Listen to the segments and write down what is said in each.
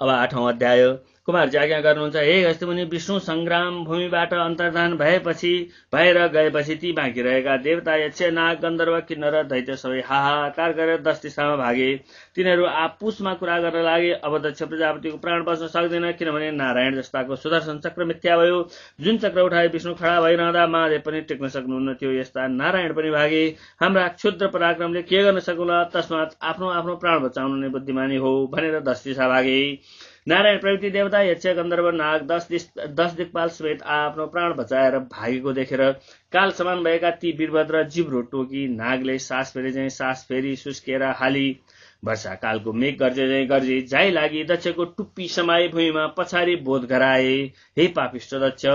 अब आठौँ अध्याय कुमारजी आज्ञा गर्नुहुन्छ हे हस्तमुनि विष्णु सङ्ग्राम भूमिबाट अन्तर्धान भएपछि भएर गएपछि ती बाँकी रहेका देवता यक्ष नाग गन्धर्व किन्नर दैत्य सबै हाहाकार गरेर दस दिशामा भागे। तिनीहरू आपुसमा कुरा गर्न लागे। अब दक्ष प्रजापतिको प्राण बस्न सक्दैन किनभने नारायण जस्ताको सुदर्शन चक्र मिथ्या भयो। जुन चक्र उठाए विष्णु खडा भइरहँदा महादेव पनि टेक्न सक्नुहुन्न थियो यस्ता नारायण पनि भागे। हाम्रा क्षुद्र पराक्रमले के गर्न सकुला? तस्मात आफ्नो आफ्नो प्राण बचाउनु नै बुद्धिमानी हो भनेर दस दिशा भागे। नारायण प्रवृत्ति देवता यक्ष गन्धर्व नाग दस दिस दिक्पाल समेत आफ्नो प्राण बचाएर भागेको देखेर काल समान भएका ती वीरभद्र जिब्रो टोकी नागले सास फेरि चाहिँ सास फेरि सुस्केर हाली। वर्षा कालको मेघ गर्जे गर्जे जाइ लागि दक्षको टुप्पी समाए भुइँमा पछाडि बोध गराए। हे पापिष्ट दक्ष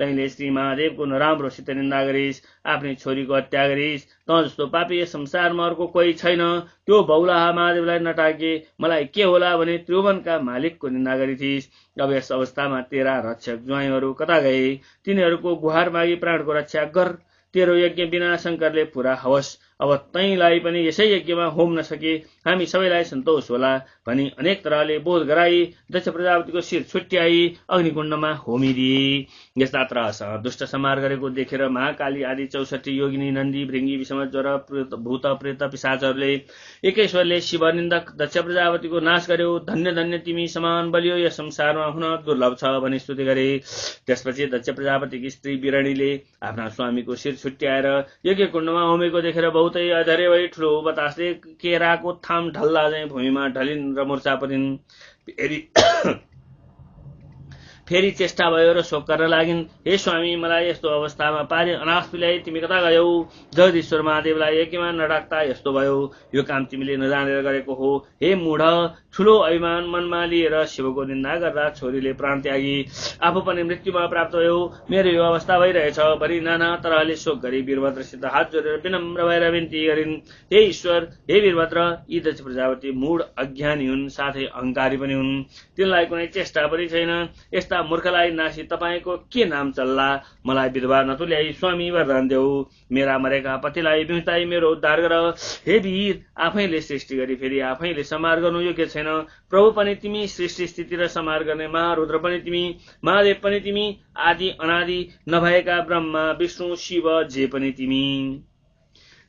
तैँले श्री महादेवको नराम्रोसित निन्दा गरिस् आफ्नै छोरीको हत्या गरिस्। त जस्तो पापी संसारमा अर्को कोही छैन। त्यो बौलाहा महादेवलाई नटाके। मलाई के होला भने त्रिभुवनका मालिकको निन्दा गरिथिस्। अब यस अवस्थामा तेरा रक्षक ज्वाइँहरू कता गए? तिनीहरूको गुहार मागी प्राणको रक्षा गर। तेरो यज्ञ बिना शङ्करले पुरा हवस्। अब तैँलाई पनि यसै यज्ञमा होम नसके हामी सबैलाई सन्तोष होला भनी अनेक तरहले बोध गराई दक्ष प्रजापतिको शिर छुट्याई अग्निकुण्डमा होमिदिए यस्ता त्रहसँग दुष्ट समार गरेको देखेर महाकाली आदि चौसठी योगिनी नन्दी भृङ्गी विषम ज्वर भूत प्रेत पिसाचहरूले एकेश्वरले शिवनिन्दक दक्ष प्रजापतिको नाश गर्यो। धन्य धन्य तिमी समान बलियो यस संसारमा हुन दुर्लभ छ भनी स्तुति गरे। त्यसपछि दक्ष प्रजापतिकी स्त्री बिरणीले आफ्ना स्वामीको शिर छुट्याएर यज्ञ कुण्डमा होमेको देखेर बहुत बहुतै अधरे भई ठुलो बतासले केराको थाम ढल्ला चाहिँ भूमिमा ढलिन् र मुर्चा परिन्। फेरि फेरि चेष्टा भयो र शोक गर्न लागिन्। हे स्वामी मलाई यस्तो अवस्थामा पारे अनाथ पिलाई तिमी कता गयौ? जगदीश्वर महादेवलाई यज्ञमा नडाक्दा यस्तो भयो। यो काम तिमीले नजानेर गरेको हो। हे मूढ ठुलो अभिमान मनमा लिएर शिवको निन्दा गर्दा छोरीले प्राण त्यागी आफू पनि मृत्युमा प्राप्त भयो। मेरो यो अवस्था भइरहेछ। भरि नाना तरहले शोक गरी वीरभद्रसित हात जोडेर विनम्र भएर विन्ती गरिन्। हे ईश्वर हे वीरभद्र यी दक्ष प्रजापति मूढ अज्ञानी हुन् साथै अहङ्कारी पनि हुन्। तिनलाई कुनै चेष्टा पनि छैन। यस्ता मूर्खलाई नासी तपाईँको के नाम चल्ला? मलाई विधवा नतुल्याई स्वामी वरदान देऊ। मेरा मरेका पतिलाई बिउताई मेरो उद्धार गर। हे वीर आफैले सृष्टि गरी फेरि आफैले समार गर्नु योग्य छैन। प्रभु पनि तिमी सृष्टि स्थिति र समार गर्ने महारुद्र पनि तिमी महादेव पनि तिमी आदि अनादि नभएका ब्रह्मा विष्णु शिव जे पनि तिमी।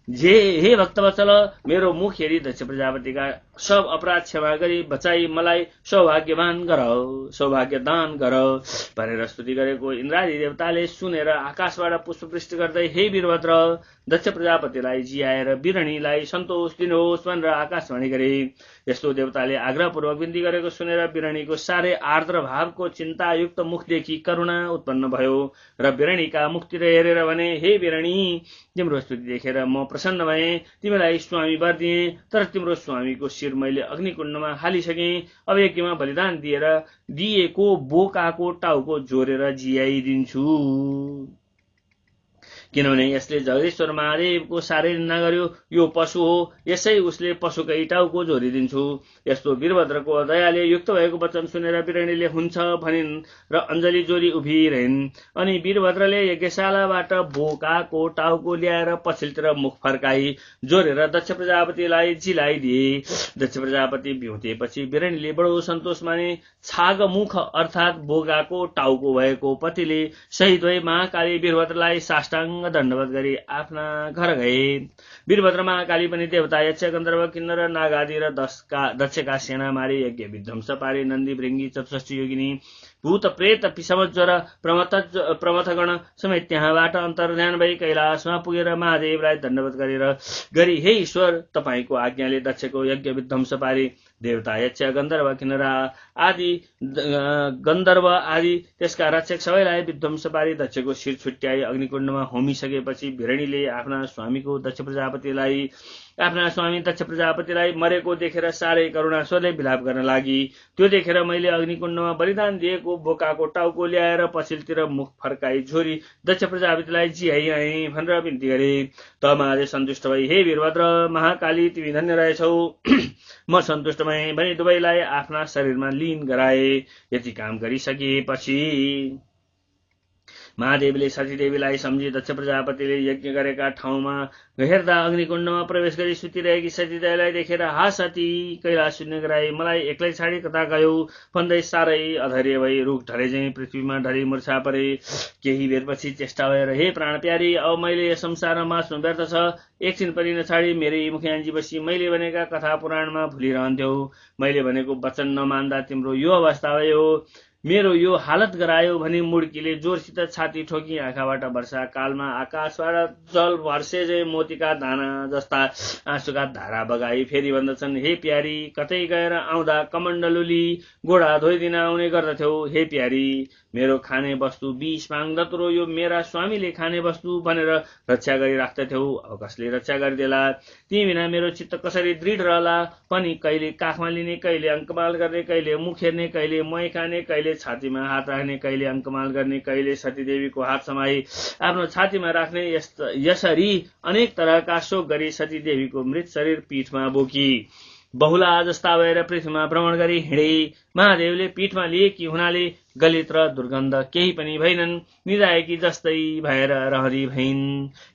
जे हे भक्तवत्सल मेरो मुख हेरी दक्ष प्रजापतिका सब अपराध क्षमा गरी बचाई मलाई सौभाग्यवान गर सौभाग्य दान गर। भनेर स्तुति गरेको इन्द्रादी देवताले सुनेर आकाशबाट पुष्पवृष्टि गर्दै हे वीरभद्र दक्ष प्रजापतिलाई जियाएर बिरणीलाई सन्तोष दिनुहोस् भनेर आकाशवाणी गरे। यस्तो देवताले आग्रहपूर्वक बिन्ती गरेको सुनेर बिरणीको साह्रै आर्द्र भावको चिन्तायुक्त मुखदेखि करुणा उत्पन्न भयो र बिरणीका मुखतिर हेरेर भने हे बिरणी तिम्रो स्तुति देखेर म प्रसन्न भएँ। तिमीलाई स्वामी वर दिएँ तर तिम्रो स्वामीको शिर मैले अग्निकुण्डमा हालिसकेँ। अब यज्ञमा बलिदान दिएर दिएको बोकाको टाउको जोरेर जियाइदिन्छु। किनभने यसले जगदीश्वर महादेवको साह्रै निन्दा गर्यो यो पशु हो यसै उसले पशुकै टाउको झोरिदिन्छु। यस्तो वीरभद्रको दयाले युक्त भएको वचन सुनेर बिरणीले हुन्छ भनिन् र अञ्जली जोरी उभिरहन्। अनि वीरभद्रले यज्ञशालाबाट बोकाको टाउको ल्याएर पछिल्तिर मुख फर्काई जोरेर दक्ष प्रजापतिलाई जिलाइदिए। दक्ष प्रजापति भ्युतेपछि बिरणीले बडो सन्तोष माने छाग मुख अर्थात् बोगाको टाउको भएको पतिले शहीद भई महाकाली वीरभद्रलाई साष्टाङ्ग दण्डवत गरी आफ्ना घर गए वीरभद्र महाकाली पनि देवता यक्ष गन्धर्व किन्नर नागादि र दशका दक्षका सेना मारी यज्ञ विध्वंस पारे। नन्दी भृङ्गी चतुष्ठी योगिनी भूत प्रेत पिसमज्वर प्रमथ प्रमथगण समेत त्यहाँबाट अन्तर्ध्यान भई कैलाशमा पुगेर महादेवलाई दण्डवत गरेर गरी हे ईश्वर तपाईँको आज्ञाले दक्षको यज्ञ विध्वंस पारे। देवता यक्ष गन्धर्व किन्नर आदि गन्धर्व आदि त्यसका रक्षक सबैलाई विध्वंस पारी दक्षको शिर छुट्याई अग्निकुण्डमा होमिसकेपछि भिरणीले आफ्ना स्वामीको दक्ष प्रजापतिलाई आफ्ना स्वामी दक्ष प्रजापतिलाई मरेको देखेर साह्रै करुणाश्वरले विलाप गर्न लागि त्यो देखेर मैले अग्निकुण्डमा बलिदान दिएको बोकाको टाउको ल्याएर पछिल्तिर मुख फर्काई छोरी दक्ष प्रजापतिलाई जिहाइ आएँ भनेर बिन्ती गरे। त महादेव सन्तुष्ट भई हे वीरभद्र महाकाली तिमी धन्य रहेछौ। म सन्तुष्ट भएँ भने दुवैलाई आफ्ना शरीरमा लिन गराए यति काम गरिसकेपछि महादेवले सतीदेवीलाई सम्झी दक्ष प्रजापतिले यज्ञ गरेका ठाउँमा हेर्दा अग्निकुण्डमा प्रवेश गरी सुतिरहेकी सतीदेवीलाई देखेर हा सती! कैलाश शून्य गराए मलाई एक्लै छाडी कता गयो? भन्दै साह्रै अधैर्य भई रुख ढले चाहिँ पृथ्वीमा ढली मुर्छा परे। केही बेरपछि चेष्टा भएर हे प्राण प्यारी अब मैले यस संसारमा बाँच्नु व्यर्थ छ। एकछिन पनि नछाडी मेरै मुखियाजी बसी मैले भनेका कथा पुराणमा भुलिरहन्थ्यौ। मैले भनेको वचन नमान्दा तिम्रो यो अवस्था भयो। मेरो यो हालत गरायो भने मुड्कीले जोरसित छाती ठोकी आँखाबाट वर्षा कालमा आकाशबाट जल वर्षे मोतीका दाना जस्ता आँसुका धारा बगाई। फेरि भन्दछन् हे प्यारी कतै गएर आउँदा कमण्डलुली गोडा धोइदिन आउने गर्दथ्यौ। हे प्यारी मेरो खाने वस्तु बिस माग दत्रो यो मेरा स्वामीले खाने वस्तु भनेर रक्षा गरी राख्दथ्यौ अब कसले रक्षा गरिदेला? ती बिना मेरो चित्त कसरी दृढ रहला? पनि कहिले काखमा लिने कहिले अङ्कमाल गर्ने कहिले मुख हेर्ने कहिले मै खाने कहिले छातीमा हात राख्ने कहिले अङ्कमाल गर्ने कहिले सतीदेवीको हात समाई आफ्नो छातीमा राख्ने यसरी अनेक तरहका शोक गरी सतीदेवीको मृत शरीर पीठमा बोकी। बहुला जस्ता भएर पृथ्वीमा भ्रमण गरी हिँडे महादेवले पीठमा लिएकी हुनाले गलित र दुर्गन्ध केही पनि भएनन् निदायकी जस्तै भएर रहरी भइन्।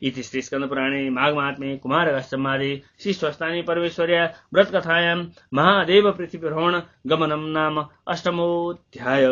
इति श्री स्कन्द पुराणे माघ महात्मे कुमार श्री स्वस्तानी परमेश्वर्या व्रत कथायाम महादेव पृथ्वी भ्रमण गमनम नाम अष्टमोध्याय